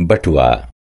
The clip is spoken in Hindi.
बटुआ।